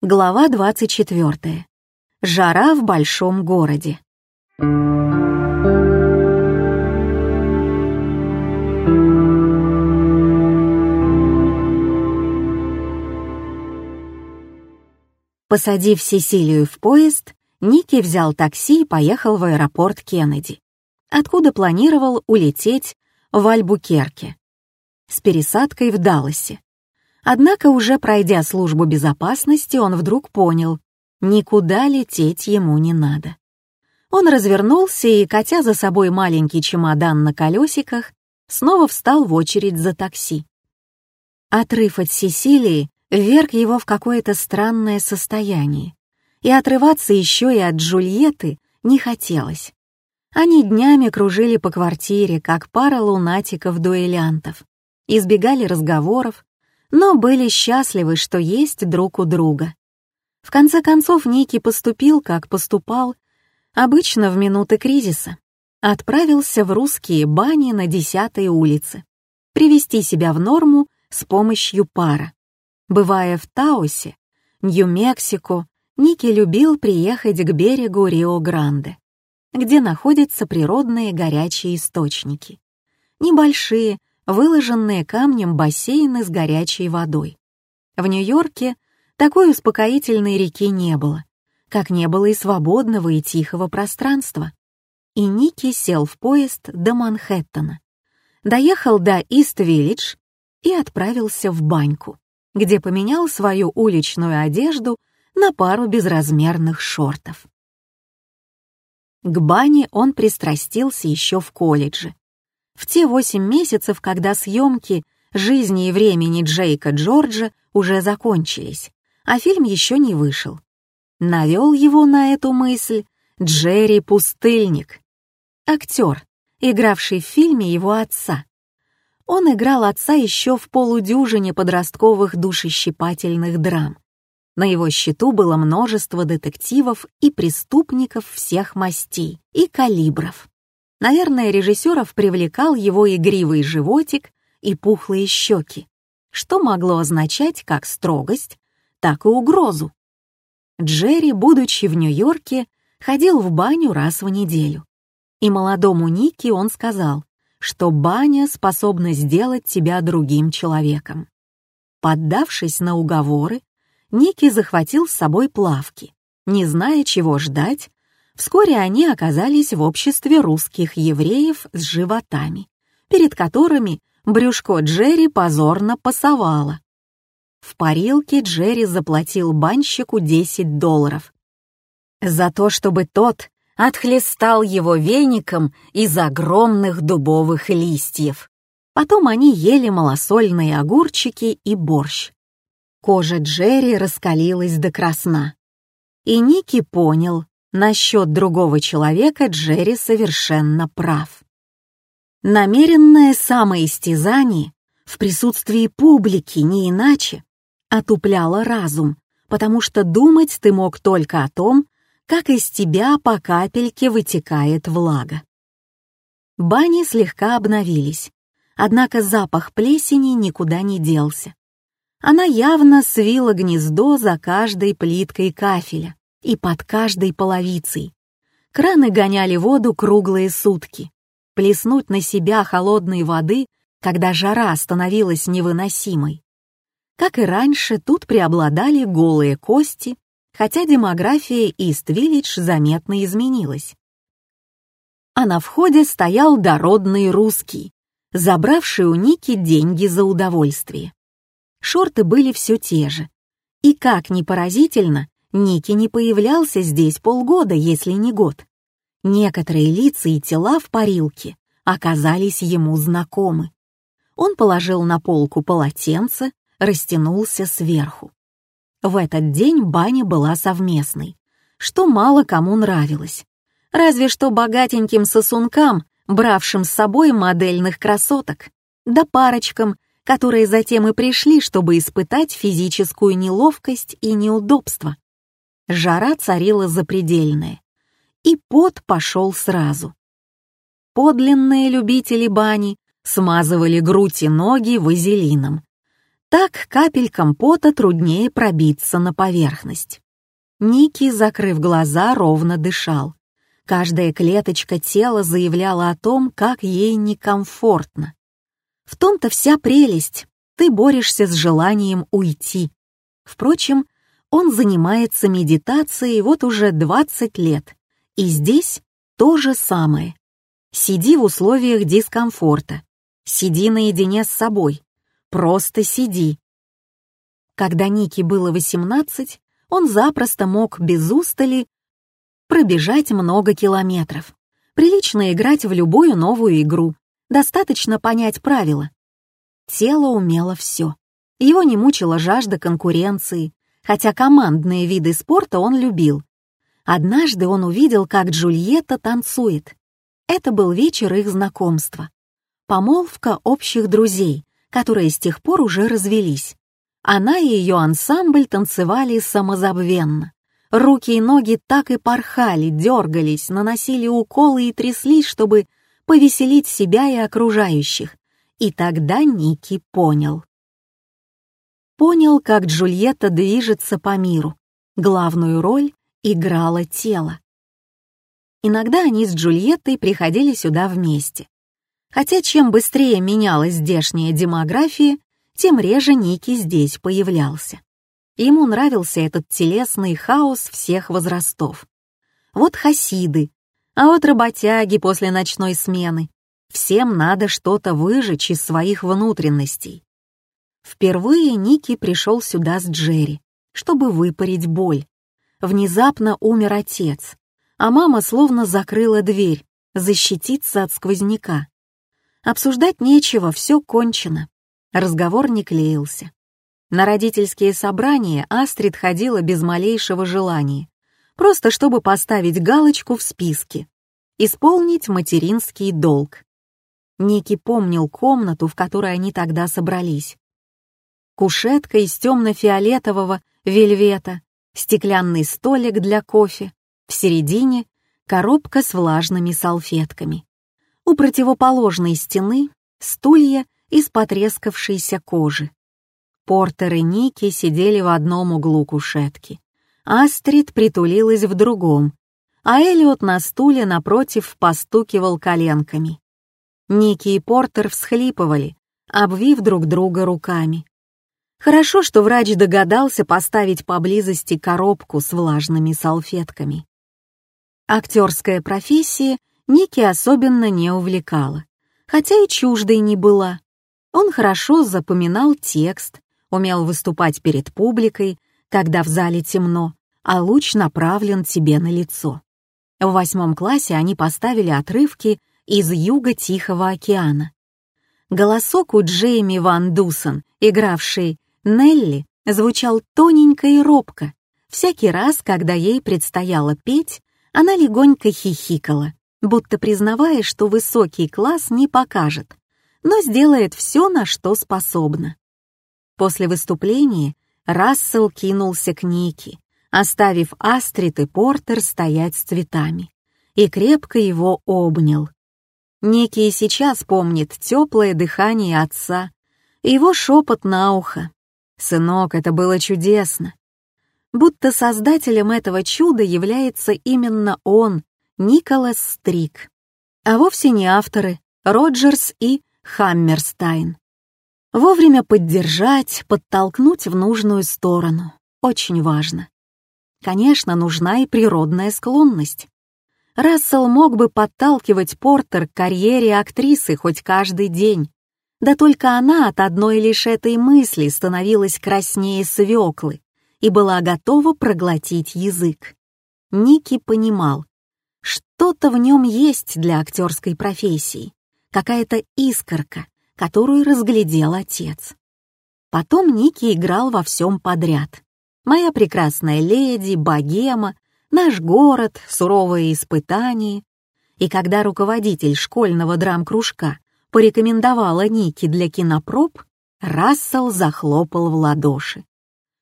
Глава 24. Жара в большом городе. Посадив Сесилию в поезд, Ники взял такси и поехал в аэропорт Кеннеди, откуда планировал улететь в Альбукерке с пересадкой в Далласе. Однако, уже пройдя службу безопасности, он вдруг понял, никуда лететь ему не надо. Он развернулся и, катя за собой маленький чемодан на колесиках, снова встал в очередь за такси. Отрыв от Сесилии вверг его в какое-то странное состояние, и отрываться еще и от Джульетты не хотелось. Они днями кружили по квартире, как пара лунатиков-дуэлянтов, избегали разговоров, но были счастливы, что есть друг у друга. В конце концов, Ники поступил, как поступал, обычно в минуты кризиса. Отправился в русские бани на 10 улице, привести себя в норму с помощью пара. Бывая в Таосе, Нью-Мексико, Ники любил приехать к берегу Рио-Гранде, где находятся природные горячие источники. Небольшие, выложенные камнем бассейны с горячей водой. В Нью-Йорке такой успокоительной реки не было, как не было и свободного и тихого пространства. И Ники сел в поезд до Манхэттена, доехал до Ист-Виллидж и отправился в баньку, где поменял свою уличную одежду на пару безразмерных шортов. К бане он пристрастился еще в колледже, в те восемь месяцев, когда съемки «Жизни и времени» Джейка Джорджа уже закончились, а фильм еще не вышел. Навел его на эту мысль Джерри Пустыльник, актер, игравший в фильме его отца. Он играл отца еще в полудюжине подростковых душещипательных драм. На его счету было множество детективов и преступников всех мастей и калибров. Наверное, режиссеров привлекал его игривый животик и пухлые щеки, что могло означать как строгость, так и угрозу. Джерри, будучи в Нью-Йорке, ходил в баню раз в неделю. И молодому Нике он сказал, что баня способна сделать тебя другим человеком. Поддавшись на уговоры, Ники захватил с собой плавки, не зная, чего ждать Вскоре они оказались в обществе русских евреев с животами, перед которыми брюшко Джерри позорно пасовало. В парилке Джерри заплатил банщику 10 долларов. За то, чтобы тот отхлестал его веником из огромных дубовых листьев. Потом они ели малосольные огурчики и борщ. Кожа Джерри раскалилась до красна. И Ники понял, Насчет другого человека Джерри совершенно прав. Намеренное самоистязание в присутствии публики не иначе отупляло разум, потому что думать ты мог только о том, как из тебя по капельке вытекает влага. Бани слегка обновились, однако запах плесени никуда не делся. Она явно свила гнездо за каждой плиткой кафеля, и под каждой половицей. Краны гоняли воду круглые сутки. Плеснуть на себя холодной воды, когда жара становилась невыносимой. Как и раньше, тут преобладали голые кости, хотя демография Ист-Виллидж заметно изменилась. А на входе стоял дородный русский, забравший у Ники деньги за удовольствие. Шорты были все те же. И как ни поразительно, Ники не появлялся здесь полгода, если не год. Некоторые лица и тела в парилке оказались ему знакомы. Он положил на полку полотенце, растянулся сверху. В этот день баня была совместной, что мало кому нравилось. Разве что богатеньким сосункам, бравшим с собой модельных красоток, да парочкам, которые затем и пришли, чтобы испытать физическую неловкость и неудобство. Жара царила запредельная, и пот пошел сразу. Подлинные любители бани смазывали грудь и ноги вазелином. Так капелькам пота труднее пробиться на поверхность. Ники, закрыв глаза, ровно дышал. Каждая клеточка тела заявляла о том, как ей некомфортно. В том-то вся прелесть. Ты борешься с желанием уйти. Впрочем, он занимается медитацией вот уже 20 лет. И здесь то же самое. Сиди в условиях дискомфорта. Сиди наедине с собой. Просто сиди. Когда Нике было 18, он запросто мог без устали пробежать много километров. Прилично играть в любую новую игру. Достаточно понять правила. Тело умело все. Его не мучила жажда конкуренции, хотя командные виды спорта он любил. Однажды он увидел, как Джульетта танцует. Это был вечер их знакомства. Помолвка общих друзей, которые с тех пор уже развелись. Она и ее ансамбль танцевали самозабвенно. Руки и ноги так и порхали, дергались, наносили уколы и тряслись, чтобы повеселить себя и окружающих. И тогда Ники понял. Понял, как Джульетта движется по миру. Главную роль играло тело. Иногда они с Джульеттой приходили сюда вместе. Хотя чем быстрее менялась здешняя демография, тем реже Ники здесь появлялся. Ему нравился этот телесный хаос всех возрастов. Вот хасиды, а вот работяги после ночной смены. Всем надо что-то выжечь из своих внутренностей. Впервые Ники пришел сюда с Джерри, чтобы выпарить боль. Внезапно умер отец, а мама словно закрыла дверь, защититься от сквозняка. Обсуждать нечего, все кончено. Разговор не клеился. На родительские собрания Астрид ходила без малейшего желания, просто чтобы поставить галочку в списке, исполнить материнский долг. Ники помнил комнату, в которой они тогда собрались. Кушетка из темно-фиолетового вельвета, стеклянный столик для кофе, в середине коробка с влажными салфетками. У противоположной стены стулья из потрескавшейся кожи. Портер и Ники сидели в одном углу кушетки. Астрид притулилась в другом, а Элиот на стуле напротив постукивал коленками. Ники и Портер всхлипывали, обвив друг друга руками. Хорошо, что врач догадался поставить поблизости коробку с влажными салфетками. Актерская профессия Ники особенно не увлекала, хотя и чуждой не была. Он хорошо запоминал текст, умел выступать перед публикой, когда в зале темно, а луч направлен тебе на лицо. В восьмом классе они поставили отрывки из «Юга Тихого океана». Голосок у Джейми Ван Дусон, игравший Нелли, звучал тоненько и робко. Всякий раз, когда ей предстояло петь, она легонько хихикала, будто признавая, что высокий класс не покажет, но сделает все, на что способна. После выступления Рассел кинулся к Нике, оставив Астрид и Портер стоять с цветами, и крепко его обнял. Ники и сейчас помнит теплое дыхание отца, его шепот на ухо. «Сынок, это было чудесно!» Будто создателем этого чуда является именно он, Николас Стрик, а вовсе не авторы Роджерс и Хаммерстайн. Вовремя поддержать, подтолкнуть в нужную сторону. Очень важно. Конечно, нужна и природная склонность. Рассел мог бы подталкивать Портер к карьере актрисы хоть каждый день. Да только она от одной лишь этой мысли становилась краснее свеклы и была готова проглотить язык. Ники понимал, что-то в нем есть для актерской профессии, какая-то искорка, которую разглядел отец. Потом Ники играл во всем подряд. «Моя прекрасная леди», «Богема», «Наш город», «Суровые испытания». И когда руководитель школьного драм-кружка порекомендовала Ники для кинопроб, Рассел захлопал в ладоши.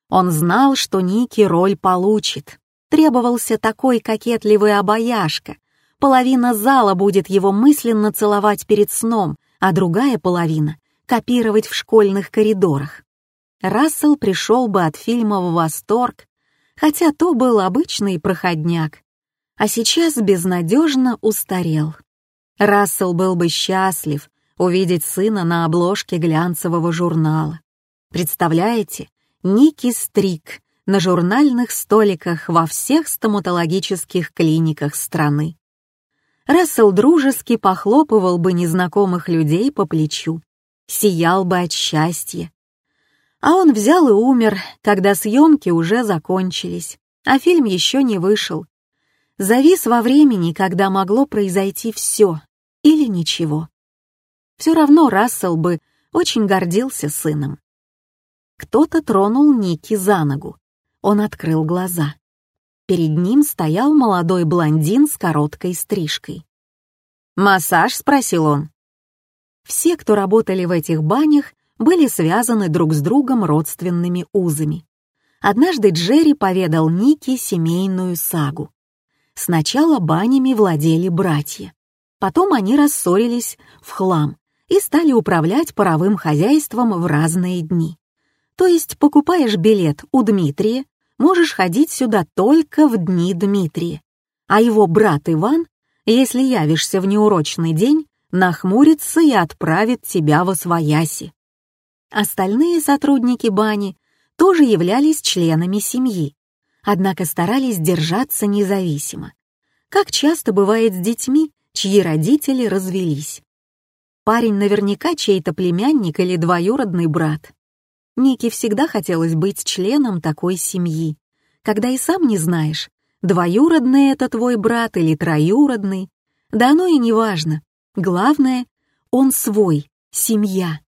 Он знал, что Ники роль получит. Требовался такой кокетливый обаяшка. Половина зала будет его мысленно целовать перед сном, а другая половина — копировать в школьных коридорах. Рассел пришел бы от фильма в восторг, хотя то был обычный проходняк, а сейчас безнадежно устарел. Рассел был бы счастлив увидеть сына на обложке глянцевого журнала. Представляете, Ники Стрик на журнальных столиках во всех стоматологических клиниках страны. Рассел дружески похлопывал бы незнакомых людей по плечу, сиял бы от счастья. А он взял и умер, когда съемки уже закончились, а фильм еще не вышел. Завис во времени, когда могло произойти все или ничего. Все равно Рассел бы очень гордился сыном. Кто-то тронул Ники за ногу. Он открыл глаза. Перед ним стоял молодой блондин с короткой стрижкой. «Массаж?» — спросил он. Все, кто работали в этих банях, были связаны друг с другом родственными узами. Однажды Джерри поведал Нике семейную сагу. Сначала банями владели братья. Потом они рассорились в хлам и стали управлять паровым хозяйством в разные дни. То есть покупаешь билет у Дмитрия, можешь ходить сюда только в дни Дмитрия. А его брат Иван, если явишься в неурочный день, нахмурится и отправит тебя во свояси. Остальные сотрудники бани тоже являлись членами семьи, однако старались держаться независимо. Как часто бывает с детьми, чьи родители развелись. Парень наверняка чей-то племянник или двоюродный брат. Нике всегда хотелось быть членом такой семьи, когда и сам не знаешь, двоюродный это твой брат или троюродный. Да оно и не важно. Главное, он свой, семья.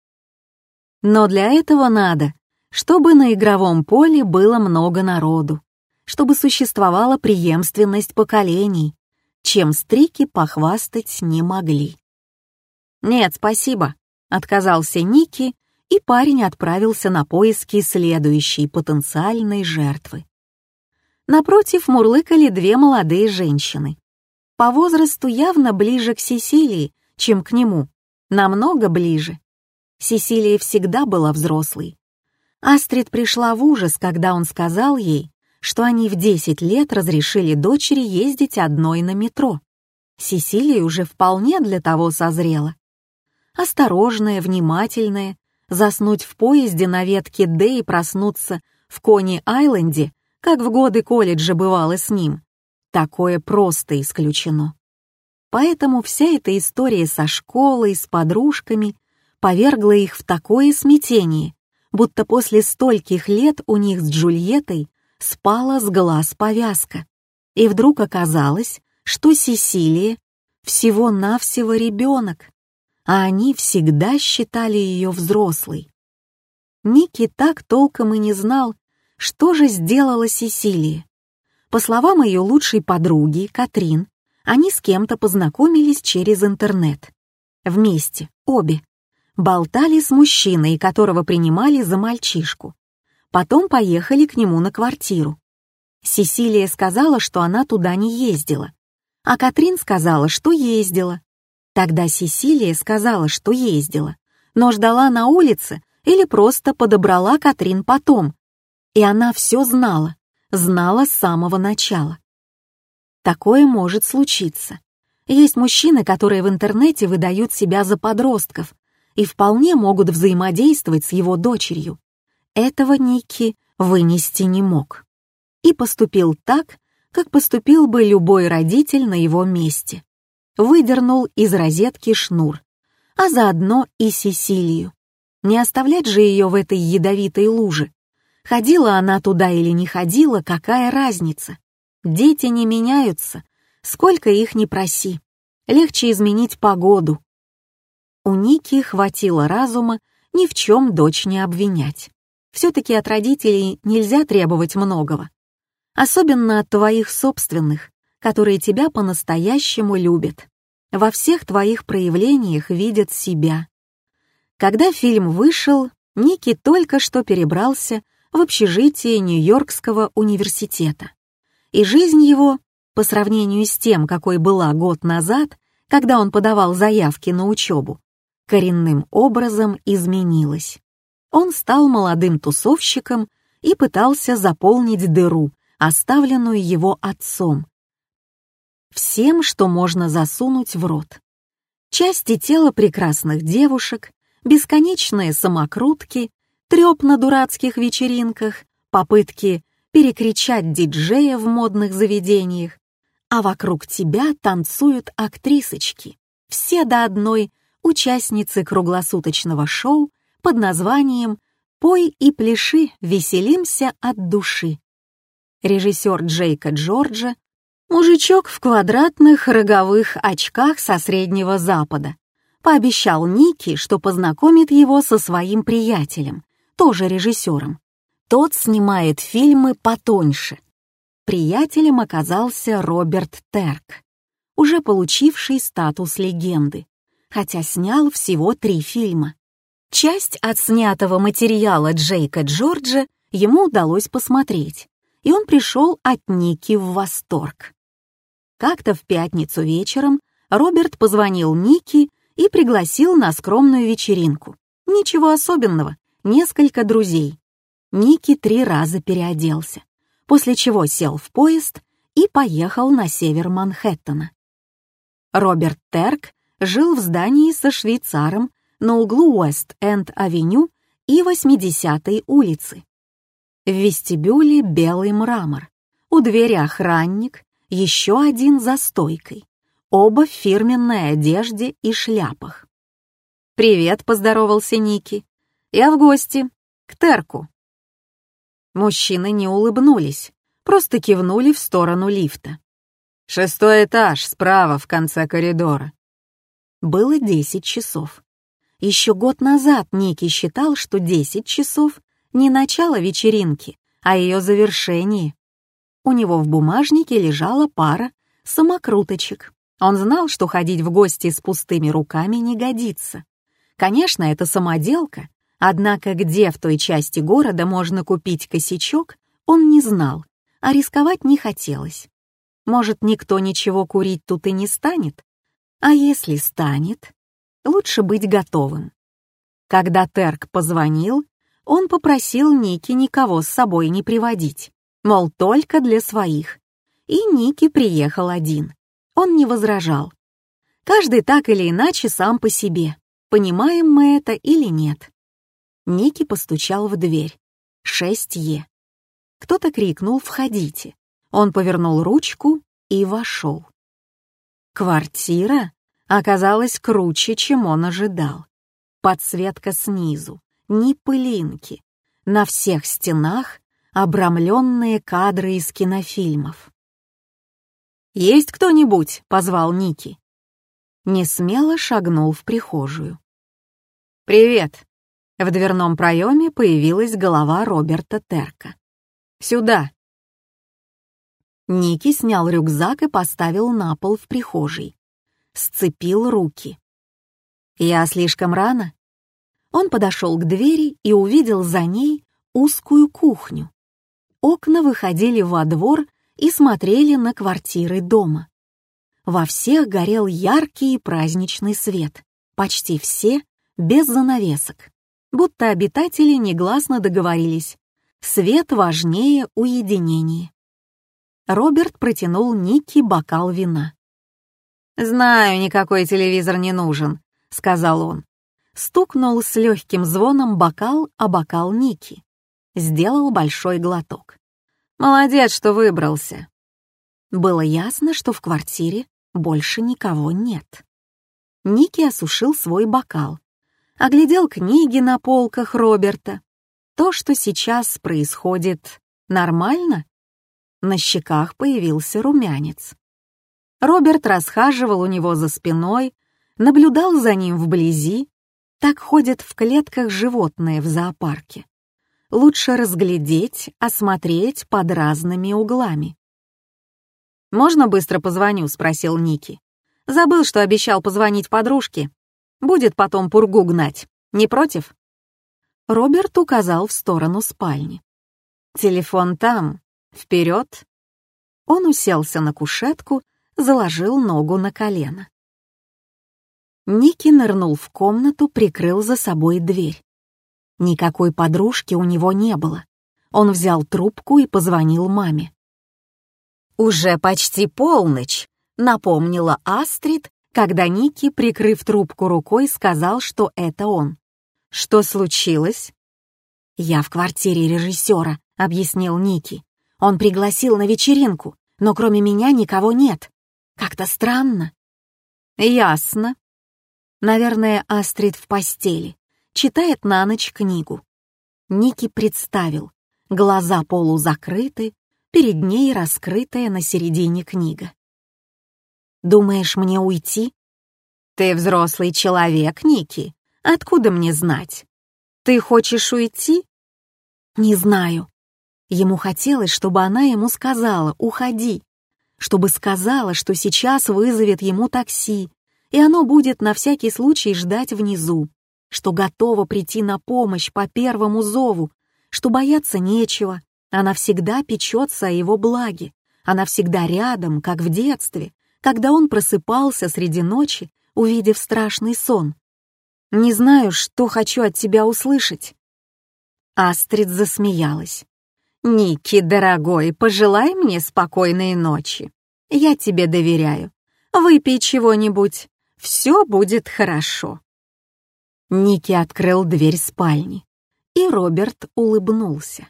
Но для этого надо, чтобы на игровом поле было много народу, чтобы существовала преемственность поколений, чем стрики похвастать не могли. «Нет, спасибо», — отказался Ники и парень отправился на поиски следующей потенциальной жертвы. Напротив мурлыкали две молодые женщины. По возрасту явно ближе к Сесилии, чем к нему, намного ближе. Сесилия всегда была взрослой. Астрид пришла в ужас, когда он сказал ей, что они в 10 лет разрешили дочери ездить одной на метро. Сесилия уже вполне для того созрела. Осторожная, внимательная, заснуть в поезде на ветке Д и проснуться в Кони-Айленде, как в годы колледжа бывало с ним. Такое просто исключено. Поэтому вся эта история со школой, с подружками повергла их в такое смятение, будто после стольких лет у них с Джульеттой спала с глаз повязка. И вдруг оказалось, что Сесилия всего-навсего ребенок а они всегда считали ее взрослой. Ники так толком и не знал, что же сделала Сесилия. По словам ее лучшей подруги, Катрин, они с кем-то познакомились через интернет. Вместе, обе. Болтали с мужчиной, которого принимали за мальчишку. Потом поехали к нему на квартиру. Сесилия сказала, что она туда не ездила, а Катрин сказала, что ездила. Тогда Сесилия сказала, что ездила, но ждала на улице или просто подобрала Катрин потом. И она все знала, знала с самого начала. Такое может случиться. Есть мужчины, которые в интернете выдают себя за подростков и вполне могут взаимодействовать с его дочерью. Этого Ники вынести не мог. И поступил так, как поступил бы любой родитель на его месте выдернул из розетки шнур, а заодно и Сесилию. Не оставлять же ее в этой ядовитой луже. Ходила она туда или не ходила, какая разница? Дети не меняются, сколько их не проси. Легче изменить погоду. У Ники хватило разума ни в чем дочь не обвинять. Все-таки от родителей нельзя требовать многого. Особенно от твоих собственных, которые тебя по-настоящему любят. Во всех твоих проявлениях видят себя. Когда фильм вышел, Ники только что перебрался в общежитие Нью-Йоркского университета. И жизнь его, по сравнению с тем, какой была год назад, когда он подавал заявки на учебу, коренным образом изменилась. Он стал молодым тусовщиком и пытался заполнить дыру, оставленную его отцом. Всем, что можно засунуть в рот. Части тела прекрасных девушек, бесконечные самокрутки, трёп на дурацких вечеринках, попытки перекричать диджея в модных заведениях, а вокруг тебя танцуют актрисочки, все до одной участницы круглосуточного шоу под названием «Пой и пляши, веселимся от души». Режиссер Джейка Джорджа — мужичок в квадратных роговых очках со Среднего Запада. Пообещал Ники, что познакомит его со своим приятелем, тоже режиссером. Тот снимает фильмы потоньше. Приятелем оказался Роберт Терк, уже получивший статус легенды, хотя снял всего три фильма. Часть отснятого материала Джейка Джорджа ему удалось посмотреть, и он пришел от Ники в восторг. Как-то в пятницу вечером Роберт позвонил Ники и пригласил на скромную вечеринку. Ничего особенного, несколько друзей. Ники три раза переоделся, после чего сел в поезд и поехал на север Манхэттена. Роберт Терк жил в здании со швейцаром на углу Уэст-Энд-авеню и 80-й улицы. В вестибюле белый мрамор, у двери охранник, еще один за стойкой, оба в фирменной одежде и шляпах. «Привет», — поздоровался Ники. «Я в гости. К Терку». Мужчины не улыбнулись, просто кивнули в сторону лифта. «Шестой этаж, справа, в конце коридора». Было десять часов. Еще год назад Ники считал, что 10 часов — не начало вечеринки, а ее завершение. У него в бумажнике лежала пара самокруточек. Он знал, что ходить в гости с пустыми руками не годится. Конечно, это самоделка, однако где в той части города можно купить косячок, он не знал, а рисковать не хотелось. Может, никто ничего курить тут и не станет? А если станет, лучше быть готовым. Когда Терк позвонил, он попросил Ники никого с собой не приводить, мол, только для своих. И Ники приехал один. Он не возражал. Каждый так или иначе сам по себе, понимаем мы это или нет. Ники постучал в дверь. Шесть Е. Кто-то крикнул «Входите». Он повернул ручку и вошел. Квартира оказалась круче, чем он ожидал. Подсветка снизу, ни пылинки. На всех стенах обрамленные кадры из кинофильмов. «Есть кто-нибудь?» — позвал Ники. Несмело шагнул в прихожую. «Привет!» В дверном проеме появилась голова Роберта Терка. «Сюда!» Ники снял рюкзак и поставил на пол в прихожей сцепил руки. «Я слишком рано?» Он подошел к двери и увидел за ней узкую кухню. Окна выходили во двор и смотрели на квартиры дома. Во всех горел яркий и праздничный свет, почти все без занавесок, будто обитатели негласно договорились. Свет важнее уединения. Роберт протянул Никки бокал вина. «Знаю, никакой телевизор не нужен», — сказал он. Стукнул с легким звоном бокал о бокал Ники. Сделал большой глоток. «Молодец, что выбрался». Было ясно, что в квартире больше никого нет. Ники осушил свой бокал. Оглядел книги на полках Роберта. То, что сейчас происходит, нормально? На щеках появился румянец. Роберт расхаживал у него за спиной, наблюдал за ним вблизи. Так ходят в клетках животные в зоопарке. Лучше разглядеть, осмотреть под разными углами. «Можно быстро позвоню?» — спросил Ники. «Забыл, что обещал позвонить подружке. Будет потом пургу гнать. Не против?» Роберт указал в сторону спальни. «Телефон там. Вперед!» Он уселся на кушетку заложил ногу на колено. Ники нырнул в комнату, прикрыл за собой дверь. Никакой подружки у него не было. Он взял трубку и позвонил маме. «Уже почти полночь», — напомнила Астрид, когда Ники, прикрыв трубку рукой, сказал, что это он. «Что случилось?» «Я в квартире режиссера», — объяснил Ники. «Он пригласил на вечеринку, но кроме меня никого нет. Как-то странно». «Ясно». Наверное, Астрид в постели, читает на ночь книгу. Ники представил, глаза полузакрыты, перед ней раскрытая на середине книга. «Думаешь, мне уйти?» «Ты взрослый человек, Ники. Откуда мне знать? Ты хочешь уйти?» «Не знаю». Ему хотелось, чтобы она ему сказала «уходи», чтобы сказала, что сейчас вызовет ему такси, и оно будет на всякий случай ждать внизу, что готова прийти на помощь по первому зову, что бояться нечего, она всегда печется о его благе, она всегда рядом, как в детстве, когда он просыпался среди ночи, увидев страшный сон. «Не знаю, что хочу от тебя услышать». Астрид засмеялась. «Ники, дорогой, пожелай мне спокойной ночи. Я тебе доверяю. Выпей чего-нибудь, все будет хорошо». Ники открыл дверь спальни, и Роберт улыбнулся.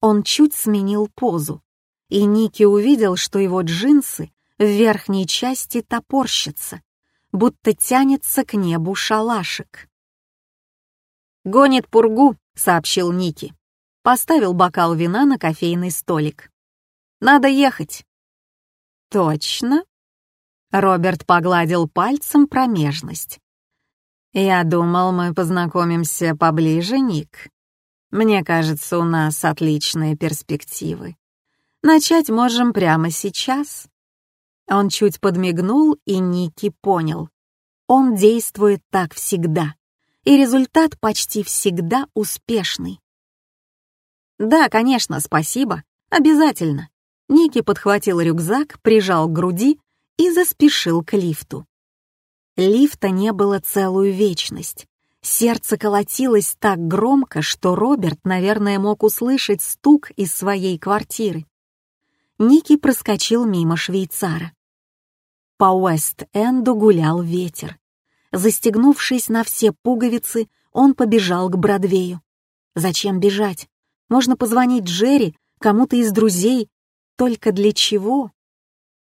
Он чуть сменил позу, и Ники увидел, что его джинсы в верхней части топорщатся, будто тянется к небу шалашик. «Гонит пургу», — сообщил Ники. Поставил бокал вина на кофейный столик. «Надо ехать». «Точно?» Роберт погладил пальцем промежность. «Я думал, мы познакомимся поближе, Ник. Мне кажется, у нас отличные перспективы. Начать можем прямо сейчас». Он чуть подмигнул, и Ники понял. Он действует так всегда, и результат почти всегда успешный. «Да, конечно, спасибо. Обязательно». Ники подхватил рюкзак, прижал к груди и заспешил к лифту. Лифта не было целую вечность. Сердце колотилось так громко, что Роберт, наверное, мог услышать стук из своей квартиры. Ники проскочил мимо швейцара. По Уэст-Энду гулял ветер. Застегнувшись на все пуговицы, он побежал к Бродвею. Зачем бежать? Можно позвонить Джерри, кому-то из друзей. Только для чего?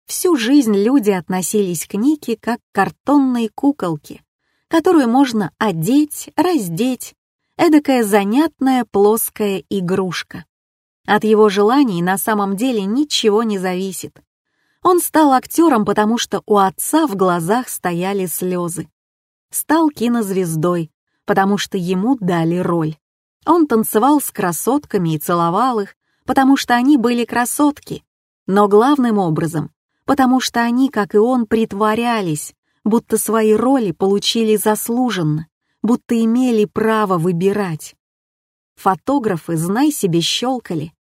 Всю жизнь люди относились к Нике как к картонной куколке, которую можно одеть, раздеть, эдакая занятная плоская игрушка. От его желаний на самом деле ничего не зависит. Он стал актером, потому что у отца в глазах стояли слезы. Стал кинозвездой, потому что ему дали роль. Он танцевал с красотками и целовал их, потому что они были красотки, но главным образом потому что они, как и он, притворялись, будто свои роли получили заслуженно, будто имели право выбирать. Фотографы, знай себе, щелкали.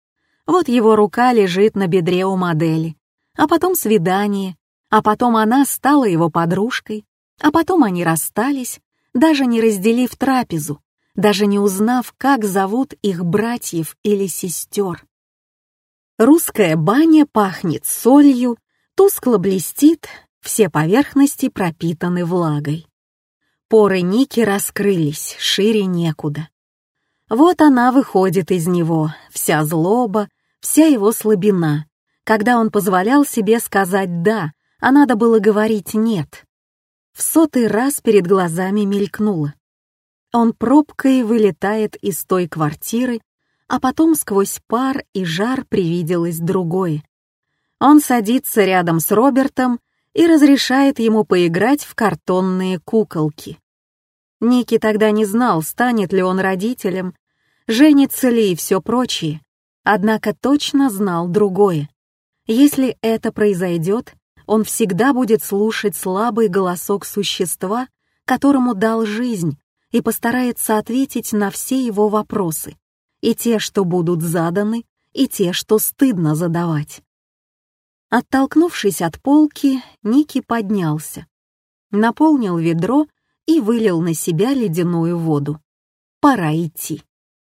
Вот его рука лежит на бедре у модели, а потом свидание, а потом она стала его подружкой, а потом они расстались, даже не разделив трапезу, даже не узнав, как зовут их братьев или сестер. Русская баня пахнет солью, Тускло блестит, все поверхности пропитаны влагой. Поры Ники раскрылись, шире некуда. Вот она выходит из него, вся злоба, вся его слабина, когда он позволял себе сказать «да», а надо было говорить «нет». В сотый раз перед глазами мелькнуло. Он пробкой вылетает из той квартиры, а потом сквозь пар и жар привиделось другое. Он садится рядом с Робертом и разрешает ему поиграть в картонные куколки. Ники тогда не знал, станет ли он родителем, женится ли и все прочее, однако точно знал другое. Если это произойдет, он всегда будет слушать слабый голосок существа, которому дал жизнь, и постарается ответить на все его вопросы, и те, что будут заданы, и те, что стыдно задавать. Оттолкнувшись от полки, Ники поднялся, наполнил ведро и вылил на себя ледяную воду. пора идти.